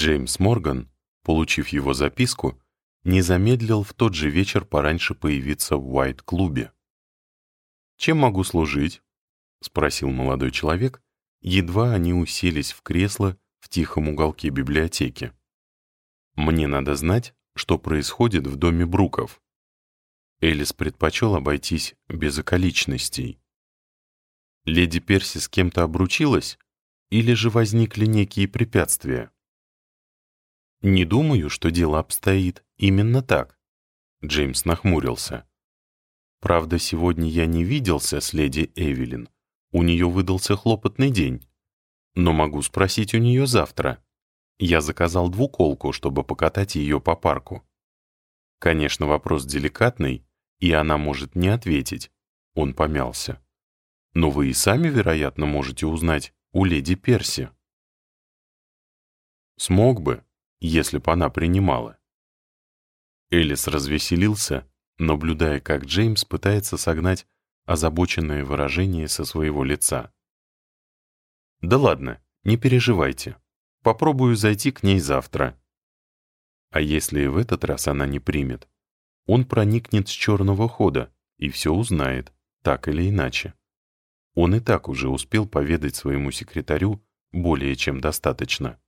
Джеймс Морган, получив его записку, не замедлил в тот же вечер пораньше появиться в Уайт-клубе. «Чем могу служить?» — спросил молодой человек, едва они уселись в кресло в тихом уголке библиотеки. «Мне надо знать, что происходит в доме Бруков». Элис предпочел обойтись без околичностей. «Леди Перси с кем-то обручилась? Или же возникли некие препятствия?» «Не думаю, что дело обстоит именно так», — Джеймс нахмурился. «Правда, сегодня я не виделся с леди Эвелин. У нее выдался хлопотный день. Но могу спросить у нее завтра. Я заказал двуколку, чтобы покатать ее по парку. Конечно, вопрос деликатный, и она может не ответить. Он помялся. Но вы и сами, вероятно, можете узнать у леди Перси. Смог бы, если бы она принимала. Элис развеселился, наблюдая, как Джеймс пытается согнать озабоченное выражение со своего лица. «Да ладно, не переживайте. Попробую зайти к ней завтра». А если и в этот раз она не примет, он проникнет с черного хода и все узнает, так или иначе. Он и так уже успел поведать своему секретарю более чем достаточно.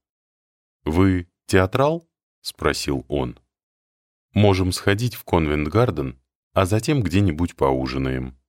«Вы «Театрал?» — спросил он. «Можем сходить в Конвент-Гарден, а затем где-нибудь поужинаем».